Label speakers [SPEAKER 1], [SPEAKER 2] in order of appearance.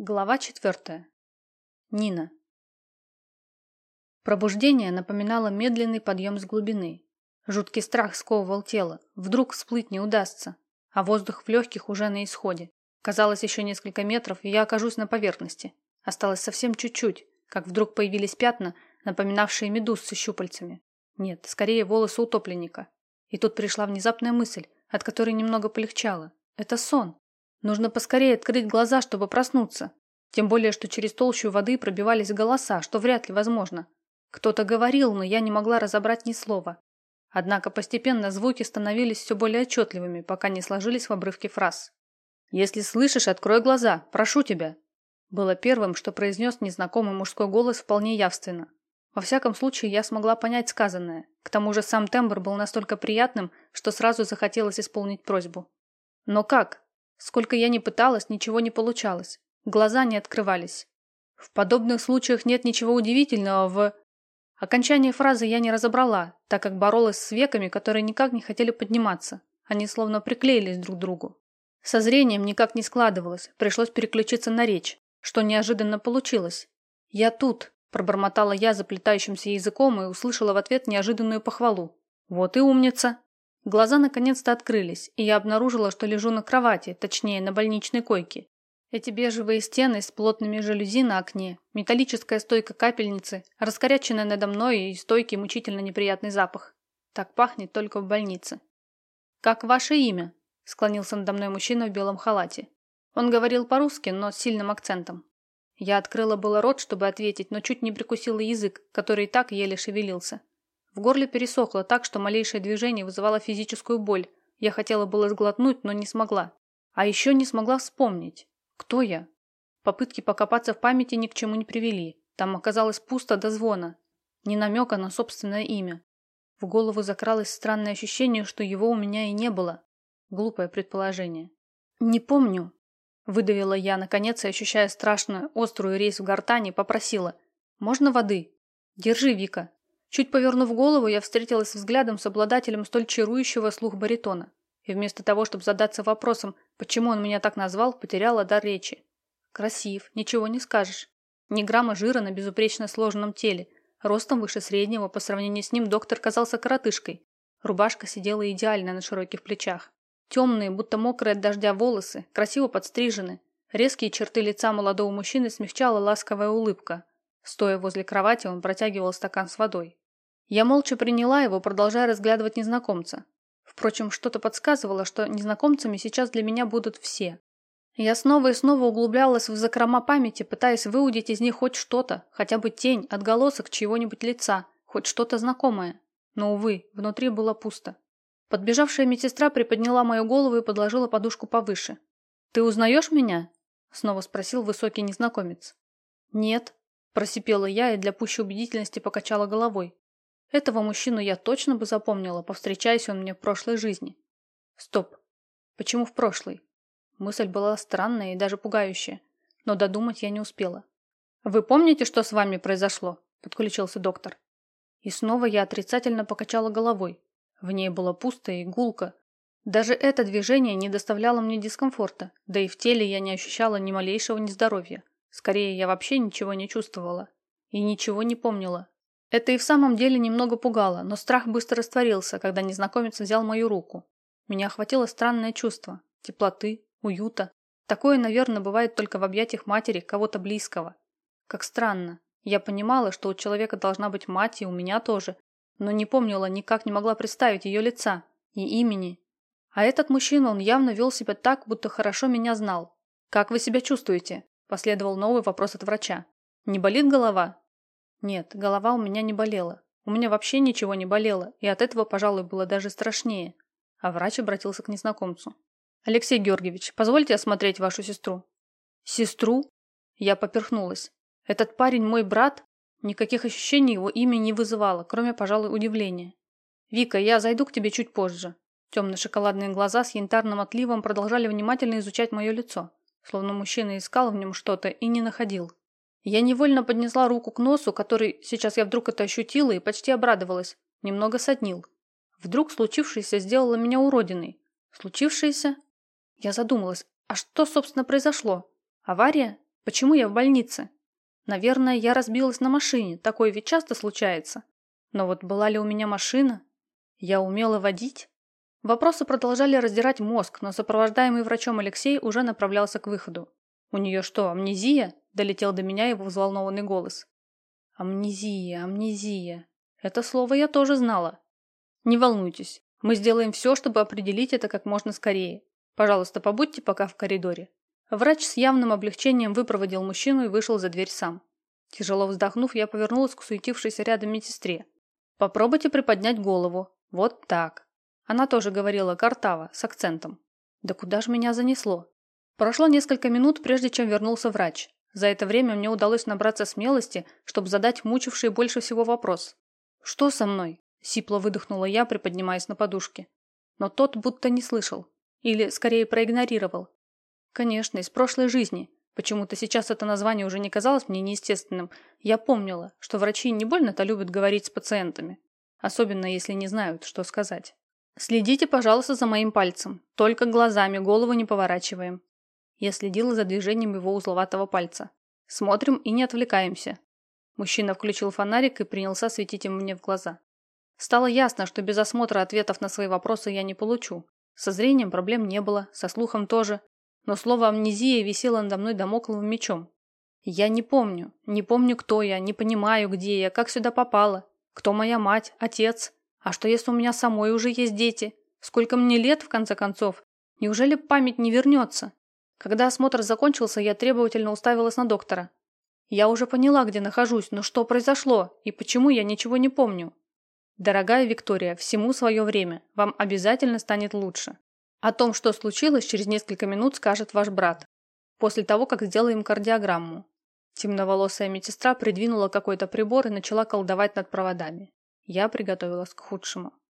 [SPEAKER 1] Глава четвертая. Нина. Пробуждение напоминало медленный подъем с глубины. Жуткий страх сковывал тело. Вдруг всплыть не удастся. А воздух в легких уже на исходе. Казалось, еще несколько метров, и я окажусь на поверхности. Осталось совсем чуть-чуть, как вдруг появились пятна, напоминавшие медуз с щупальцами. Нет, скорее волосы утопленника. И тут пришла внезапная мысль, от которой немного полегчало. Это сон. Нужно поскорее открыть глаза, чтобы проснуться. Тем более, что через толщу воды пробивались голоса, что вряд ли возможно. Кто-то говорил, но я не могла разобрать ни слова. Однако постепенно звуки становились все более отчетливыми, пока не сложились в обрывки фраз. «Если слышишь, открой глаза, прошу тебя!» Было первым, что произнес незнакомый мужской голос вполне явственно. Во всяком случае, я смогла понять сказанное. К тому же сам тембр был настолько приятным, что сразу захотелось исполнить просьбу. «Но как?» Сколько я ни пыталась, ничего не получалось. Глаза не открывались. В подобных случаях нет ничего удивительного в... Окончание фразы я не разобрала, так как боролась с веками, которые никак не хотели подниматься. Они словно приклеились друг к другу. Со зрением никак не складывалось, пришлось переключиться на речь, что неожиданно получилось. «Я тут», – пробормотала я заплетающимся языком и услышала в ответ неожиданную похвалу. «Вот и умница!» Глаза наконец-то открылись, и я обнаружила, что лежу на кровати, точнее, на больничной койке. Эти бежевые стены с плотными жалюзи на окне, металлическая стойка капельницы, раскоряченная надо мной и стойкий мучительно неприятный запах. Так пахнет только в больнице. «Как ваше имя?» – склонился надо мной мужчина в белом халате. Он говорил по-русски, но с сильным акцентом. Я открыла было рот, чтобы ответить, но чуть не прикусила язык, который и так еле шевелился. В горле пересохло так, что малейшее движение вызывало физическую боль. Я хотела было сглотнуть, но не смогла. А еще не смогла вспомнить. Кто я? Попытки покопаться в памяти ни к чему не привели. Там оказалось пусто до звона. Ни намека на собственное имя. В голову закралось странное ощущение, что его у меня и не было. Глупое предположение. «Не помню», – выдавила я, наконец, ощущая страшную, острую резь в гортани, попросила. «Можно воды?» «Держи, Вика», Чуть повернув голову, я встретилась взглядом с обладателем столь чарующего слух баритона. И вместо того, чтобы задаться вопросом, почему он меня так назвал, потеряла дар речи. Красив, ничего не скажешь. Ни грамма жира на безупречно сложенном теле. Ростом выше среднего, по сравнению с ним доктор казался коротышкой. Рубашка сидела идеально на широких плечах. Темные, будто мокрые от дождя волосы, красиво подстрижены. Резкие черты лица молодого мужчины смягчала ласковая улыбка. Стоя возле кровати, он протягивал стакан с водой. Я молча приняла его, продолжая разглядывать незнакомца. Впрочем, что-то подсказывало, что незнакомцами сейчас для меня будут все. Я снова и снова углублялась в закрома памяти, пытаясь выудить из них хоть что-то, хотя бы тень, отголосок чьего-нибудь лица, хоть что-то знакомое. Но, увы, внутри было пусто. Подбежавшая медсестра приподняла мою голову и подложила подушку повыше. «Ты узнаешь меня?» – снова спросил высокий незнакомец. «Нет», – просипела я и для пущей убедительности покачала головой. Этого мужчину я точно бы запомнила, повстречаясь он мне в прошлой жизни. Стоп. Почему в прошлой? Мысль была странная и даже пугающая, но додумать я не успела. «Вы помните, что с вами произошло?» – подключился доктор. И снова я отрицательно покачала головой. В ней было пусто и гулко. Даже это движение не доставляло мне дискомфорта, да и в теле я не ощущала ни малейшего нездоровья. Скорее, я вообще ничего не чувствовала. И ничего не помнила. Это и в самом деле немного пугало, но страх быстро растворился, когда незнакомец взял мою руку. Меня охватило странное чувство. Теплоты, уюта. Такое, наверное, бывает только в объятиях матери кого-то близкого. Как странно. Я понимала, что у человека должна быть мать, и у меня тоже. Но не помнила, никак не могла представить ее лица и имени. А этот мужчина, он явно вел себя так, будто хорошо меня знал. «Как вы себя чувствуете?» – последовал новый вопрос от врача. «Не болит голова?» Нет, голова у меня не болела. У меня вообще ничего не болело, и от этого, пожалуй, было даже страшнее. А врач обратился к незнакомцу. «Алексей Георгиевич, позвольте осмотреть вашу сестру». «Сестру?» Я поперхнулась. «Этот парень мой брат?» Никаких ощущений его имя не вызывало, кроме, пожалуй, удивления. «Вика, я зайду к тебе чуть позже». Темно-шоколадные глаза с янтарным отливом продолжали внимательно изучать мое лицо, словно мужчина искал в нем что-то и не находил. Я невольно поднесла руку к носу, который, сейчас я вдруг это ощутила и почти обрадовалась, немного соднил. Вдруг случившееся сделало меня уродиной. Случившееся? Я задумалась, а что, собственно, произошло? Авария? Почему я в больнице? Наверное, я разбилась на машине, такое ведь часто случается. Но вот была ли у меня машина? Я умела водить? Вопросы продолжали раздирать мозг, но сопровождаемый врачом Алексей уже направлялся к выходу. «У нее что, амнезия?» – долетел до меня его взволнованный голос. «Амнезия, амнезия. Это слово я тоже знала. Не волнуйтесь, мы сделаем все, чтобы определить это как можно скорее. Пожалуйста, побудьте пока в коридоре». Врач с явным облегчением выпроводил мужчину и вышел за дверь сам. Тяжело вздохнув, я повернулась к суетившейся рядом медсестре. «Попробуйте приподнять голову. Вот так». Она тоже говорила картаво, с акцентом. «Да куда же меня занесло?» Прошло несколько минут, прежде чем вернулся врач. За это время мне удалось набраться смелости, чтобы задать мучивший больше всего вопрос. «Что со мной?» – сипло выдохнула я, приподнимаясь на подушке. Но тот будто не слышал. Или, скорее, проигнорировал. Конечно, из прошлой жизни. Почему-то сейчас это название уже не казалось мне неестественным. Я помнила, что врачи не больно-то любят говорить с пациентами. Особенно, если не знают, что сказать. «Следите, пожалуйста, за моим пальцем. Только глазами, голову не поворачиваем». Я следила за движением его узловатого пальца. «Смотрим и не отвлекаемся». Мужчина включил фонарик и принялся светить ему мне в глаза. Стало ясно, что без осмотра ответов на свои вопросы я не получу. Со зрением проблем не было, со слухом тоже, но слово «амнезия» висело надо мной домокловым мечом. Я не помню, не помню, кто я, не понимаю, где я, как сюда попала, кто моя мать, отец. А что, если у меня самой уже есть дети? Сколько мне лет, в конце концов? Неужели память не вернется? Когда осмотр закончился, я требовательно уставилась на доктора. Я уже поняла, где нахожусь, но что произошло и почему я ничего не помню? Дорогая Виктория, всему свое время. Вам обязательно станет лучше. О том, что случилось, через несколько минут скажет ваш брат. После того, как сделаем кардиограмму. Темноволосая медсестра придвинула какой-то прибор и начала колдовать над проводами. Я приготовилась к худшему.